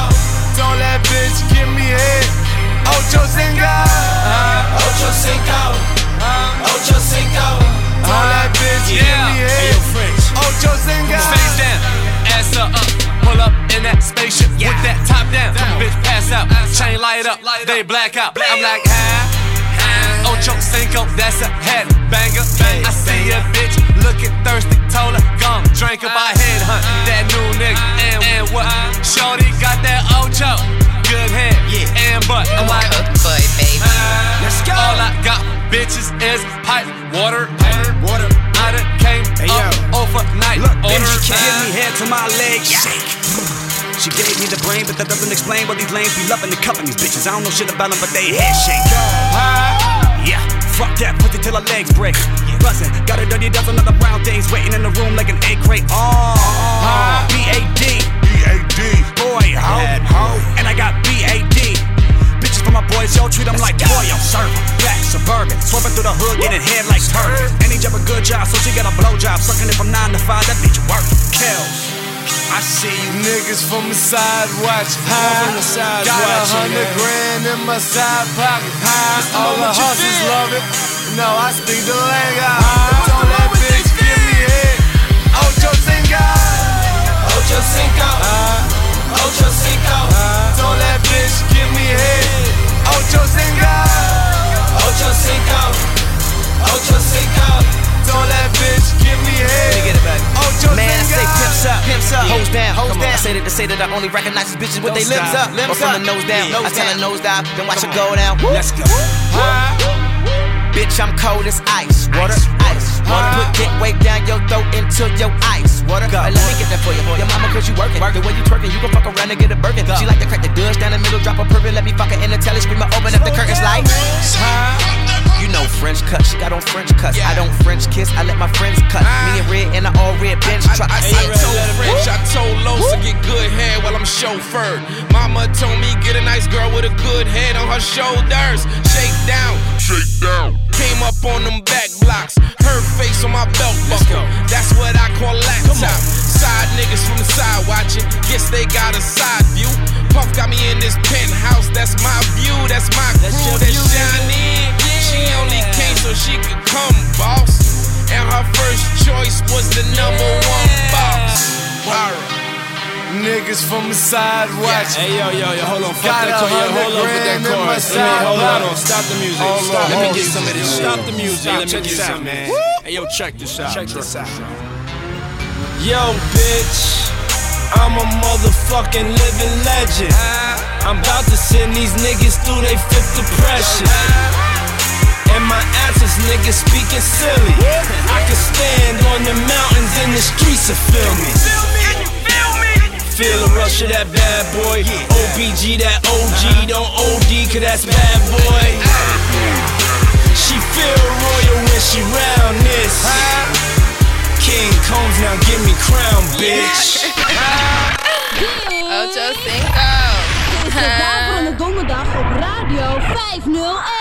Speaker 29: Light they black out. I'm like, huh? Ocho oh, Cinco, that's a head banger. I see a bitch looking thirsty, told her, come drink up, I head hunt uh-huh. that new nigga. And, and what? Shorty got that Ocho, good head, yeah, and butt. I'm like, boy, baby. Let's go. All I got, bitches, is pipe water, water. I done came up overnight.
Speaker 30: Look. MGK give me head to my legs shake. She gave me the brain, but that doesn't explain why these lanes be loving and cuffing these bitches. I don't know shit about them, but they head shake. Yeah, fuck that, put it till her legs break. Buzzing, got a dirty dozen other brown things waiting in the room like an egg crate. Oh, B-A-D. B-A-D. Boy, ho, ho. And I got B-A-D. Bitches for my boys, yo, treat them like boy, yo, serve 'em. Black, suburban, swerving through the hood, getting head like turd. And he job a good job, so she got a blow job. Sucking it from 9 to 5, that bitch work. Kills.
Speaker 14: I see you niggas from the side watch high.
Speaker 29: From the side
Speaker 14: Got a hundred grand in my side pocket high. All the
Speaker 29: what you
Speaker 14: hustlers
Speaker 29: feel.
Speaker 14: love it. No, I speak the language. Told that bitch, give me head. Ocho Cinco. Ocho Cinco. Ocho Cinco. Told that bitch, give me head. Ocho Cinco. Ocho Cinco. Ocho Cinco. Told that bitch, give me head.
Speaker 31: Let me get it back. Man, I say pimps up, pimps up, hoes down.
Speaker 14: Hoes
Speaker 31: on, I
Speaker 14: down.
Speaker 31: say that to say that I only recognize these bitches with they limbs up.
Speaker 14: Limbs
Speaker 31: or from
Speaker 14: up.
Speaker 31: the nose down. I
Speaker 14: Nose
Speaker 31: tell
Speaker 14: down.
Speaker 31: nose dive, then watch it go down.
Speaker 14: Let's go.
Speaker 31: Bitch, I'm cold as ice. Water, ice. Water put dick way down your throat into your ice. Water, Hey, let me get that for you. Your mama, cause you working. The way you twerking, you gon' fuck around and get a Birkin. She like to crack the dust down the middle, drop a purple, let me fuck her in the telly, scream, open up the curtains like. You know French cut, she got on French cuts. I don't French kiss, I let my friends cut. Me and red in the all red bench truck.
Speaker 32: I, I, I told French, I told Los to get good head while I'm chauffeured. Mama told me get a nice girl with a good head on her shoulders. Shake down, shake down. Came up on them back blocks, her face on my belt buckle. That's what I call laptop. Side niggas from the side watching, guess they got a side view. Puff got me in this penthouse, that's my view, that's my crew, that's Johnny. She only came so she could come, boss. And her first choice was the number one boss. Alright.
Speaker 14: Niggas from the side watch.
Speaker 7: Hey yo yo yo, hold on, fuck
Speaker 14: Got
Speaker 7: that chorus. Yo, hold on with that
Speaker 14: grand in my
Speaker 7: chorus. Let me hold on, on. Stop the music.
Speaker 14: Hold
Speaker 7: Stop.
Speaker 14: on,
Speaker 7: Let me get some of this shit. Stop the music.
Speaker 14: Stop,
Speaker 7: Let me
Speaker 14: check
Speaker 7: get
Speaker 14: this
Speaker 7: some,
Speaker 14: out,
Speaker 7: man.
Speaker 14: man.
Speaker 7: Hey yo, check this out.
Speaker 14: Check this out.
Speaker 7: Yo, bitch. I'm a motherfucking living legend. I'm about to send these niggas through they fifth depression. And my answers, niggas speaking silly. I can stand on the mountains in the streets to feel me. Feel the rush of that bad boy. OBG, that OG, don't OD, cause that's bad boy. She feel royal when she round this. King Combs, now give me crown, bitch.
Speaker 33: Ocho Cinco.
Speaker 1: Dit is de Daverende Donderdag op Radio (laughs) 501.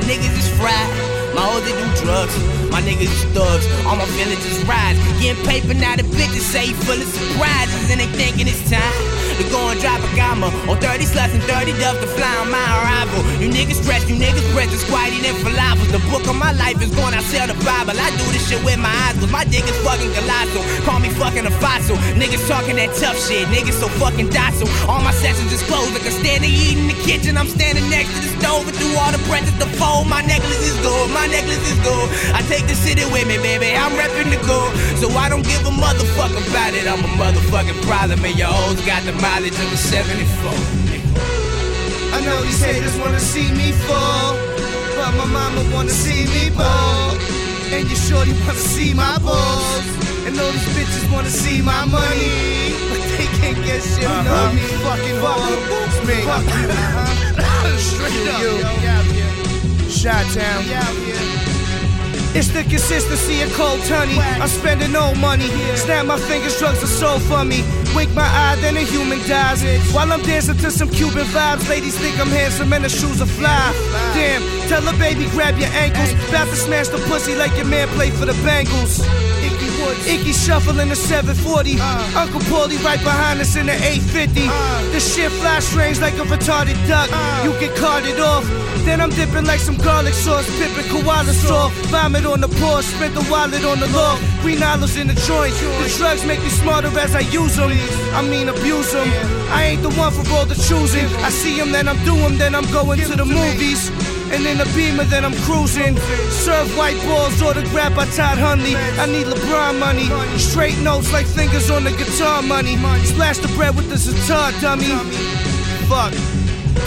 Speaker 7: Niggas is fried. My hoes they do drugs, my niggas is thugs. All my villages rise. Getting paper now the bitches say full of surprises and they thinking it's time to go and drop a gamma on 30 sluts and 30 dubs to fly on my arrival. You niggas stress, you niggas the squatty then falafels. The book of my life is going, I sell the Bible. I do this shit with my eyes, cause my dick is fucking colossal. Call me fucking a fossil. Niggas talking that tough shit, niggas so fucking docile. All my sessions is closed, like I'm standing eating in the kitchen. I'm standing next to the stove and through all the breath the fold. My necklace is gold, my necklace is gold. I take the city with me, baby. I'm repping the gold. So I don't give a motherfucker about it. I'm a motherfucking problem, and your hoes got the mileage of a 74.
Speaker 20: I know these haters wanna see me fall, but my mama wanna see me ball. And your shorty wanna see my balls. And all these bitches wanna see my money. But they can't get shit uh
Speaker 21: Uh-huh.
Speaker 20: on me. Fucking whore. It's me. Fuck you. Uh-huh. (laughs) Straight up. Yo. Shot Town. It's the consistency of cold honey. I'm spending no money. Snap my fingers, drugs are so funny. Wink my eye, then a human dies. While I'm dancing to some Cuban vibes, ladies think I'm handsome and the shoes are fly. Damn, tell a baby grab your ankles. About to smash the pussy like your man played for the Bengals. Ickey Woods. Ickey shuffle in the 740. Uncle Paulie right behind us in the 850. The shit fly strange like a retarded duck. You get carted off. Then I'm dipping like some garlic sauce, pippin' koala straw. Vomit on the porch, spent the wallet on the law. Green olives in the joint. The drugs make me smarter as I use them. I mean, abuse them. I ain't the one for all the choosing. I see them, then I'm doing, then I'm going to the movies. And in the beamer, that I'm cruising. Serve white balls, autographed by Todd Hundley. I need LeBron money. Straight notes like fingers on the guitar money. Splash the bread with the sitar dummy. Fuck.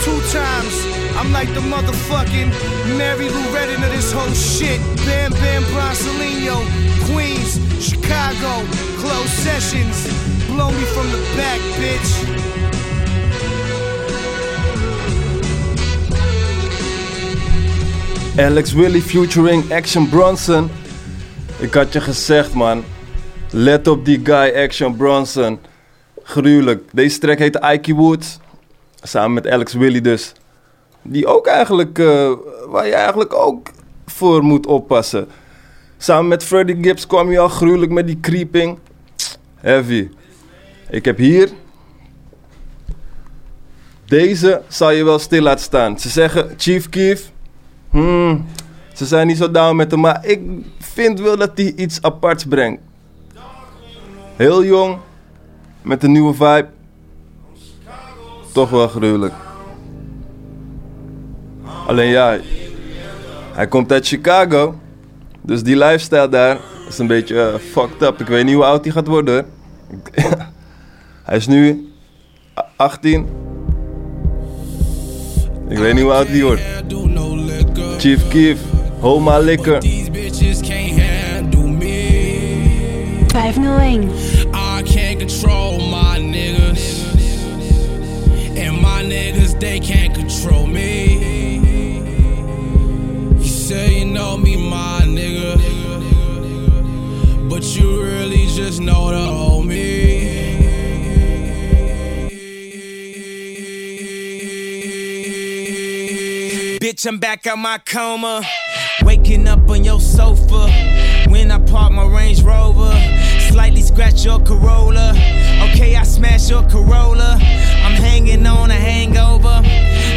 Speaker 20: Two times. I'm like the motherfucking Mary Lou Retton of this whole shit. Bam Bam Bronsolino, Queens, Chicago, closed sessions. Blow me from the back, bitch.
Speaker 9: Alex Willy featuring Action Bronson. Ik had je gezegd, man. Let op die guy, Action Bronson. Gruwelijk. Deze track heet Ike Woods. Samen met Alex Willy dus. Die ook eigenlijk, eh, waar je eigenlijk ook voor moet oppassen. Samen met Freddie Gibbs kwam je al gruwelijk met die creeping. Heavy. Ik heb hier. Deze zal je wel stil laten staan. Ze zeggen Chief Keef. Hmm, ze zijn niet zo down met hem, maar ik vind wel dat hij iets aparts brengt. Heel jong, met een nieuwe vibe. Toch wel gruwelijk. Alleen ja, hij komt uit Chicago. Dus die lifestyle daar is een beetje eh, fucked up. Ik weet niet hoe oud hij gaat worden. (laughs) hij is nu a- 18. Ik weet niet hoe oud hij wordt. Chief Keef, Homa Liquor.
Speaker 2: 501.
Speaker 14: I can't control my niggas. And my niggas, they can't control me. You say you know me, my nigga. But you really just know the old me.
Speaker 7: Bitch, I'm back out my coma. Waking up on your sofa. When I park my Range Rover. Slightly scratch your Corolla. Okay, I smash your Corolla. I'm hanging on a hangover.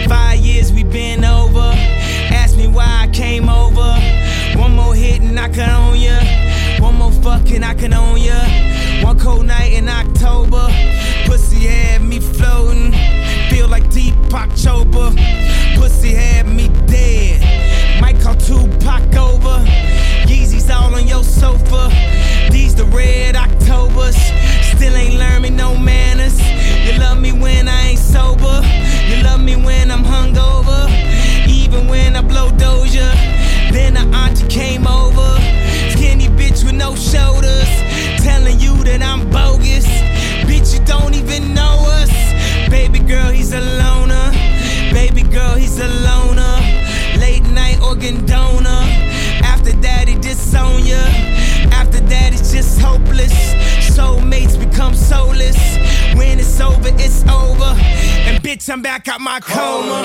Speaker 7: Five years we been over. Ask me why I came over. One more hit and I can own ya. One more fucking I can own ya. One cold night in October. Pussy had me floating. Feel like deep October. Pussy had me dead. Might call Tupac over. Yeezys all on your sofa. These the red Octobers. Still ain't learned me no manners. You love me when I ain't sober. You love me when I'm hungover. Even when I blow Doja. Then the auntie came over. Skinny bitch with no shoulders. Telling you that I'm bogus. Bitch, you don't even know us. Baby girl, he's a girl, he's a loner. Late night organ donor. After that, he disown ya. After that, it's just hopeless. Soulmates become soulless. When it's over, it's over. And bitch, I'm back out my coma.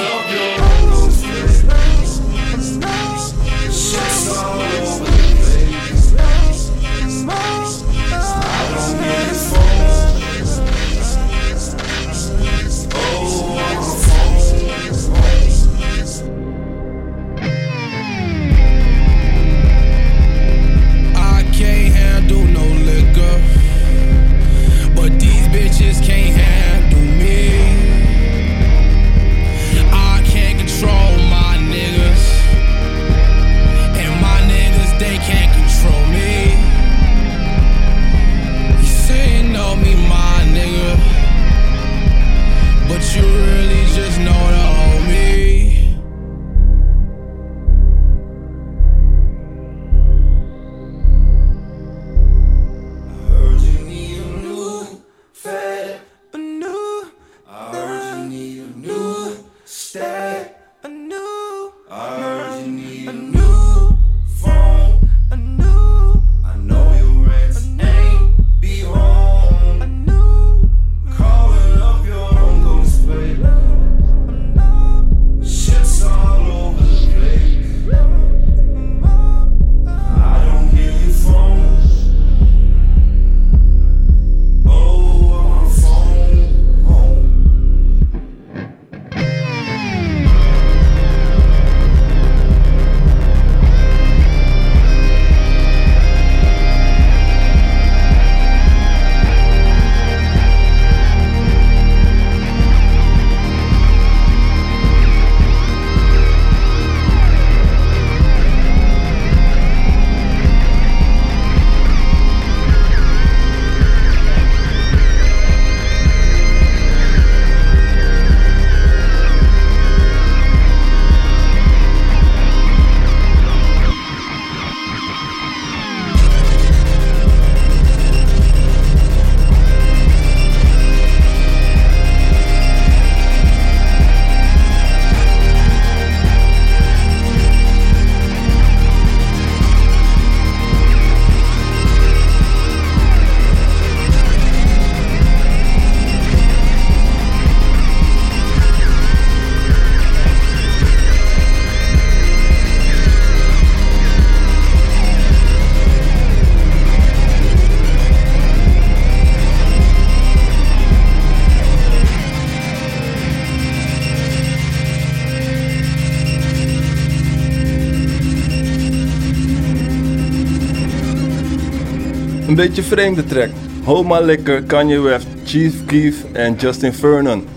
Speaker 9: Een beetje vreemde track. Homa Liquor, Kanye West, Chief Keef en Justin Vernon.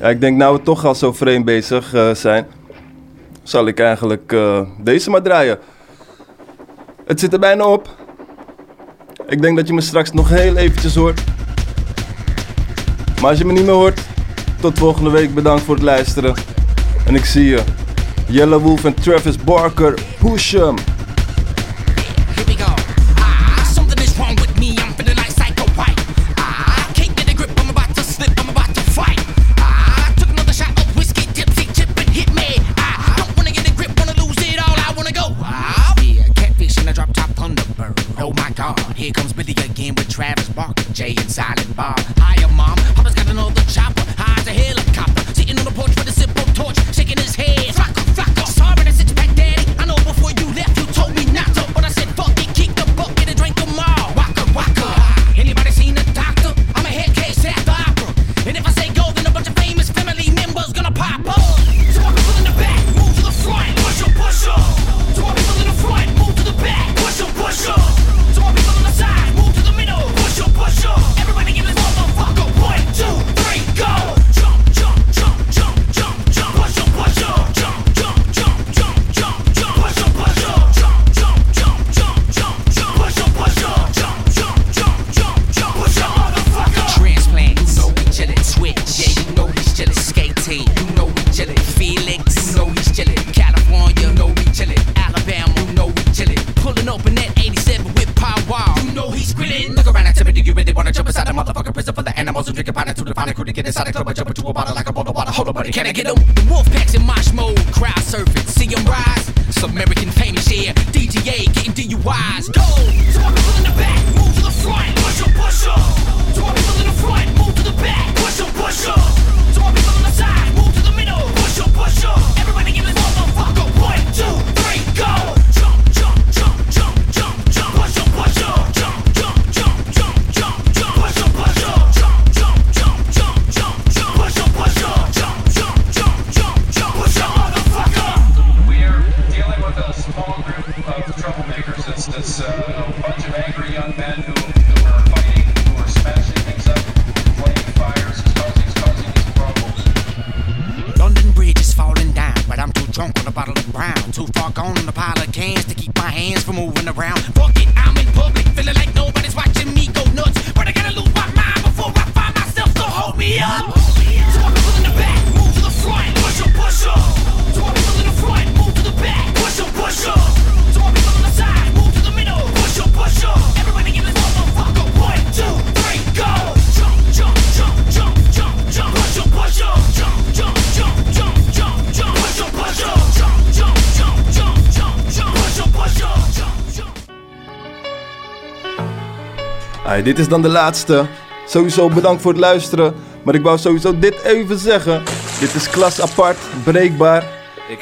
Speaker 9: Ja, ik denk nou we toch al zo vreemd bezig eh, zijn, zal ik eigenlijk eh, deze maar draaien. Het zit er bijna op. Ik denk dat je me straks nog heel eventjes hoort. Maar als je me niet meer hoort, tot volgende week. Bedankt voor het luisteren. En ik zie je. Yellow Wolf en Travis Barker. Push 'em.
Speaker 34: A prison for the animals who drink a pint to the final crew to get inside the club and jump into a bottle like a bottle water. Hold on, buddy, can I get 'em? The wolf packs in mosh mode, crowd surfing, see 'em rise. Some American famous here, DGA getting DUIs. Go! So my people in the back, move to the front, push 'em, push. So my people in the front, move to the back, push 'em, push 'em. So my people on the side, move to the middle, push 'em, push 'em. Everybody give this hands from moving around.
Speaker 9: Dit is dan de laatste. Sowieso bedankt voor het luisteren. Maar ik wou sowieso dit even zeggen. Dit is klas apart, breekbaar.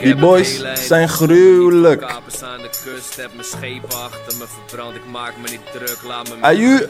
Speaker 9: Die boys zijn gruwelijk.
Speaker 35: Kapers aan de kust, heb mijn scheep achter me verbrand. Ik maak me niet druk, laat me
Speaker 9: Aju.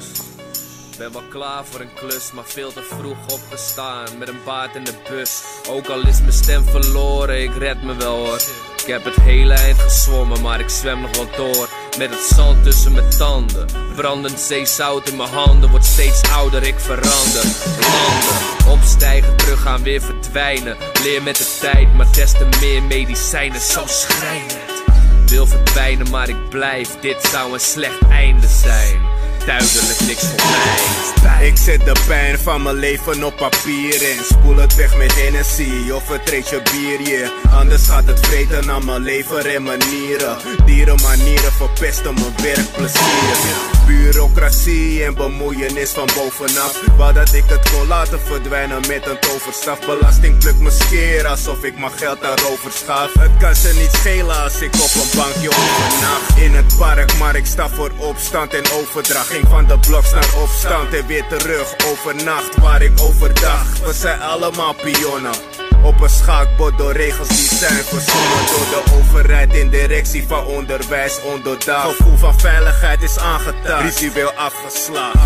Speaker 35: Ben wel klaar voor een klus, maar veel te vroeg opgestaan. Met een baard in de bus. Ook al is mijn stem verloren, ik red me wel hoor. Ik heb het hele eind gezwommen, maar ik zwem nog wel door. Met het zand tussen mijn tanden. Brandend zeezout in mijn handen, wordt steeds ouder, ik verander. Landen, opstijgen, teruggaan, weer verdwijnen. Leer met de tijd, maar des te meer medicijnen, zo schrijnend. Wil verdwijnen, maar ik blijf, dit zou een slecht einde zijn. Duidelijk niks voor mij.
Speaker 23: Ik zet de pijn van mijn leven op papier in. Spoel het weg met Hennessy of het treetje bier, yeah. Anders gaat het vreten aan mijn lever en mijn nieren. Dierenmanieren verpesten mijn werkplezier. Bureaucratie en bemoeienis van bovenaf. Wou dat ik het kon laten verdwijnen met een toverstaf. Belasting plukt me skeer alsof ik mijn geld daarover schaaf. Het kan ze niet schelen als ik op een bankje overnacht. In het park, maar ik sta voor opstand en overdracht. Ging van de bloks naar opstand en weer terug overnacht waar ik overdag. We zijn allemaal pionnen. Op een schaakbord door regels die zijn verzonnen door de overheid in directie van onderwijs onderdag. Gevoel van veiligheid is aangetast, ritueel afgeslagen.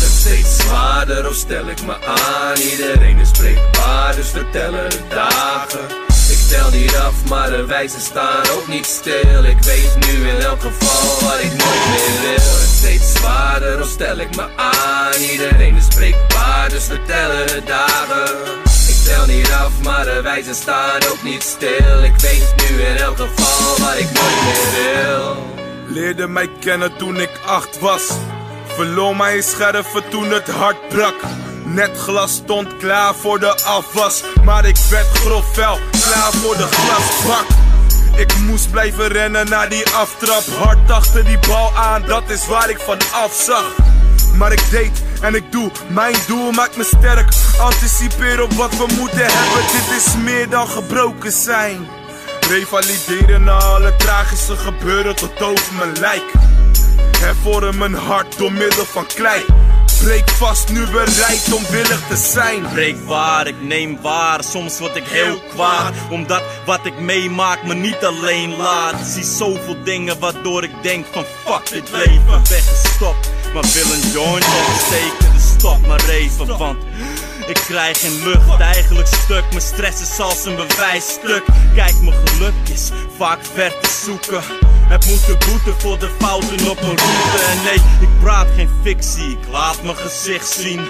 Speaker 35: Het steeds zwaarder of stel ik me aan? Iedereen is spreekbaar, dus vertellen de dagen. Ik tel niet af af, maar de wijzen staan ook niet stil. Ik weet nu in elk geval wat ik nooit meer wil. Het steeds zwaarder, of stel ik me aan. Iedereen is spreekbaar, dus we tellen de dagen. Ik tel niet af, maar de wijzen staan ook niet stil. Ik weet nu in elk geval wat ik nooit meer wil.
Speaker 11: Leerde mij kennen toen ik acht was. Verloor mijn scherven toen het hart brak. Net glas stond klaar voor de afwas. Maar ik werd grof vuil, klaar voor de glasbak. Ik moest blijven rennen naar die aftrap. Hard achter die bal aan, dat is waar ik van afzag. Maar ik deed en ik doe, mijn doel maakt me sterk. Anticipeer op wat we moeten hebben, dit is meer dan gebroken zijn. Revalideren na alle tragische gebeuren tot over mijn lijk. Hervorm mijn hart door middel van klei. Breek vast nu bereid om willig te zijn.
Speaker 36: Breek waar, ik neem waar, soms word ik heel kwaad. Omdat wat ik meemaak me niet alleen laat. Zie zoveel dingen waardoor ik denk van fuck dit leven. Weggestopt, maar wil een joint opsteken. Dus stop maar even, want ik krijg geen lucht, eigenlijk stuk. Mijn stress is als een bewijsstuk. Kijk, mijn geluk is vaak ver te zoeken. Heb moeten boeten voor de fouten op mijn route. En nee, ik praat geen fictie, ik laat mijn gezicht zien.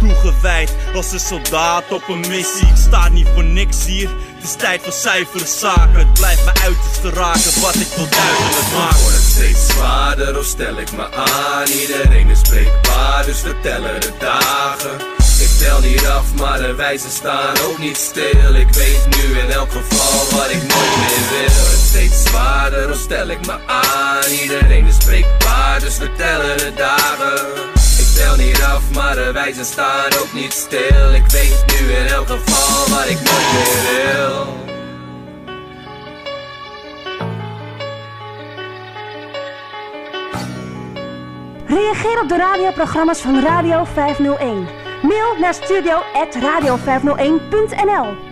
Speaker 36: Toegewijd als een soldaat op een missie. Ik sta niet voor niks hier, het is tijd voor zuivere zaken. Het blijft me uiterst te raken wat ik wil duidelijk maken
Speaker 35: Wordt het steeds zwaarder of stel ik me aan? Iedereen is spreekbaar, dus we tellen de dagen ik tel niet af, maar de wijzen staan ook niet stil. Ik weet nu in elk geval wat ik nooit meer wil. Het steeds zwaarder, of stel ik me aan. Iedereen is spreekbaar, dus we tellen de dagen. Ik tel niet af, maar de wijzen staan ook niet stil. Ik weet nu in elk geval wat ik nooit meer wil.
Speaker 2: Reageer op de radioprogramma's van Radio 501. Mail naar studio.radio501.nl